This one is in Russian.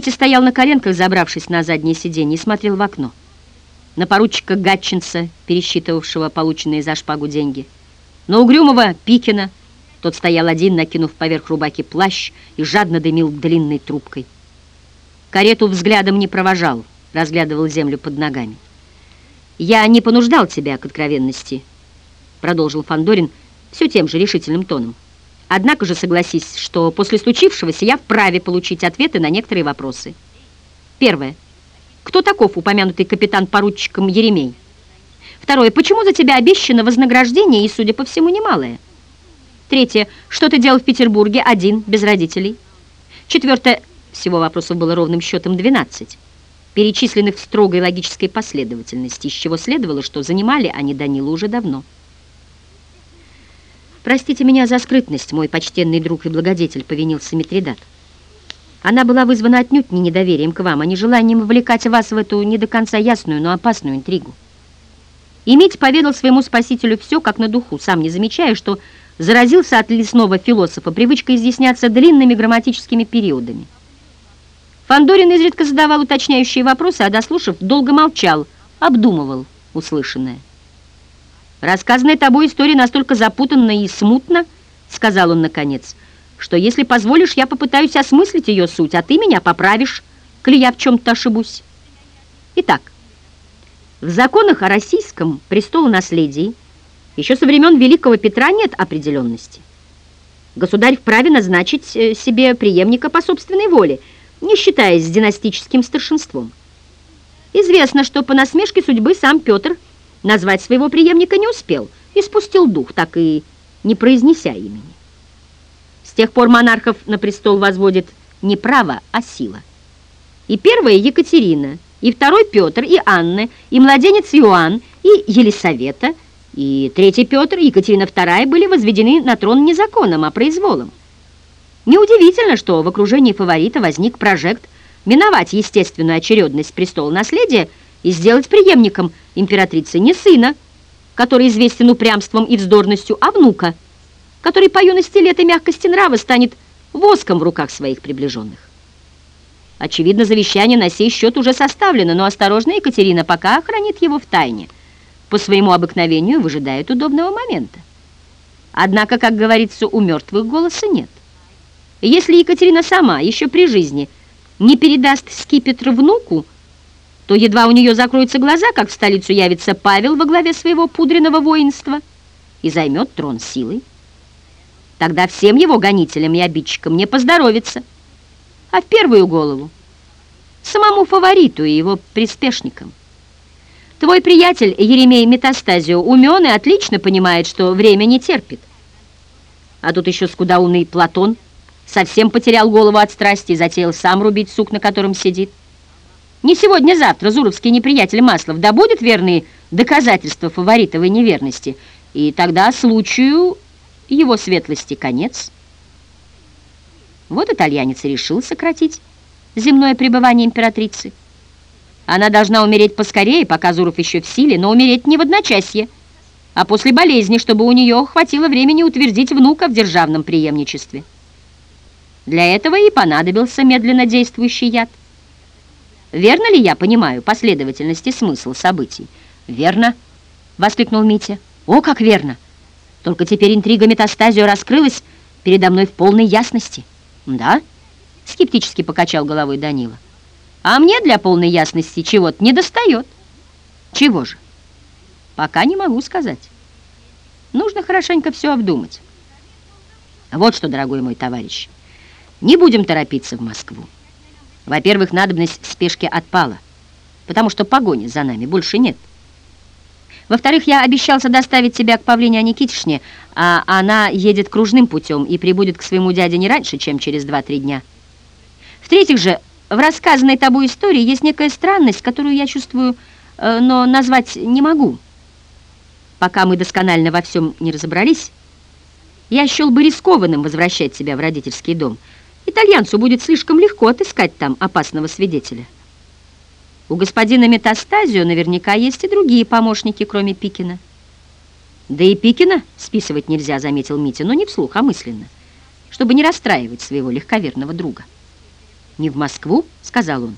Митя стоял на коленках, забравшись на заднее сиденье, и смотрел в окно. На поручика Гатчинса, пересчитывавшего полученные за шпагу деньги. На угрюмого Пикина, тот стоял один, накинув поверх рубаки плащ и жадно дымил длинной трубкой. Карету взглядом не провожал, разглядывал землю под ногами. «Я не понуждал тебя к откровенности», — продолжил Фандорин все тем же решительным тоном. «Однако же согласись, что после случившегося я вправе получить ответы на некоторые вопросы. Первое. Кто таков упомянутый капитан-поручиком Еремей? Второе. Почему за тебя обещано вознаграждение и, судя по всему, немалое? Третье. Что ты делал в Петербурге один, без родителей? Четвертое. Всего вопросов было ровным счетом 12 перечисленных в строгой логической последовательности, из чего следовало, что занимали они Данилу уже давно. «Простите меня за скрытность, мой почтенный друг и благодетель», — повинился Митридат. «Она была вызвана отнюдь не недоверием к вам, а не желанием вовлекать вас в эту не до конца ясную, но опасную интригу». И Мить поведал своему спасителю все как на духу, сам не замечая, что заразился от лесного философа привычкой изъясняться длинными грамматическими периодами. Фандорин изредка задавал уточняющие вопросы, а дослушав, долго молчал, обдумывал услышанное. «Рассказанная тобой история настолько запутанна и смутна, — сказал он наконец, — что, если позволишь, я попытаюсь осмыслить ее суть, а ты меня поправишь, коли я в чем-то ошибусь. Итак, в законах о российском престолонаследии еще со времен Великого Петра нет определенности. Государь вправе назначить э, себе преемника по собственной воле — не считаясь с династическим старшинством. Известно, что по насмешке судьбы сам Петр назвать своего преемника не успел и спустил дух, так и не произнеся имени. С тех пор монархов на престол возводит не право, а сила. И первая Екатерина, и второй Петр, и Анна, и младенец Иоанн, и Елисавета, и третий Петр, и Екатерина II были возведены на трон не законом, а произволом. Неудивительно, что в окружении фаворита возник прожект миновать естественную очередность престола наследия и сделать преемником императрицы не сына, который известен упрямством и вздорностью, а внука, который по юности лет и мягкости нрава станет воском в руках своих приближенных. Очевидно, завещание на сей счет уже составлено, но осторожная Екатерина пока хранит его в тайне. По своему обыкновению выжидает удобного момента. Однако, как говорится, у мертвых голоса нет. Если Екатерина сама, еще при жизни, не передаст скипетр внуку, то едва у нее закроются глаза, как в столицу явится Павел во главе своего пудренного воинства и займет трон силой. Тогда всем его гонителям и обидчикам не поздоровится, а в первую голову самому фавориту и его приспешникам. Твой приятель Еремей Метастазио умен и отлично понимает, что время не терпит. А тут еще скудоумный Платон – совсем потерял голову от страсти и затеял сам рубить сук, на котором сидит. Не сегодня-завтра Зуровский неприятель Маслов добудет верные доказательства фаворитовой неверности, и тогда случаю его светлости конец. Вот итальянец решил сократить земное пребывание императрицы. Она должна умереть поскорее, пока Зуров еще в силе, но умереть не в одночасье, а после болезни, чтобы у нее хватило времени утвердить внука в державном преемничестве. Для этого и понадобился медленно действующий яд. Верно ли я понимаю последовательность и смысл событий? Верно, воскликнул Митя. О, как верно! Только теперь интрига метастазио раскрылась передо мной в полной ясности. Да? Скептически покачал головой Данила. А мне для полной ясности чего-то не достает. Чего же? Пока не могу сказать. Нужно хорошенько все обдумать. Вот что, дорогой мой товарищ, не будем торопиться в Москву. Во-первых, надобность в спешке отпала, потому что погони за нами больше нет. Во-вторых, я обещался доставить тебя к Павлине Аникитишне, а она едет кружным путем и прибудет к своему дяде не раньше, чем через 2-3 дня. В-третьих же, в рассказанной тобой истории есть некая странность, которую я чувствую, э, но назвать не могу. Пока мы досконально во всем не разобрались, я счел бы рискованным возвращать тебя в родительский дом – Итальянцу будет слишком легко отыскать там опасного свидетеля. У господина Метастазио наверняка есть и другие помощники, кроме Пикина. Да и Пикина списывать нельзя, заметил Митя, но не вслух, а мысленно, чтобы не расстраивать своего легковерного друга. «Не в Москву?» — сказал он.